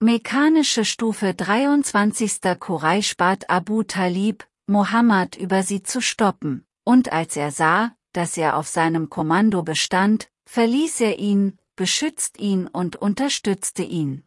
Mechanische Stufe 23. Quraysh bat Abu Talib, Mohammed über sie zu stoppen, und als er sah, dass er auf seinem Kommando bestand, verließ er ihn, beschützt ihn und unterstützte ihn.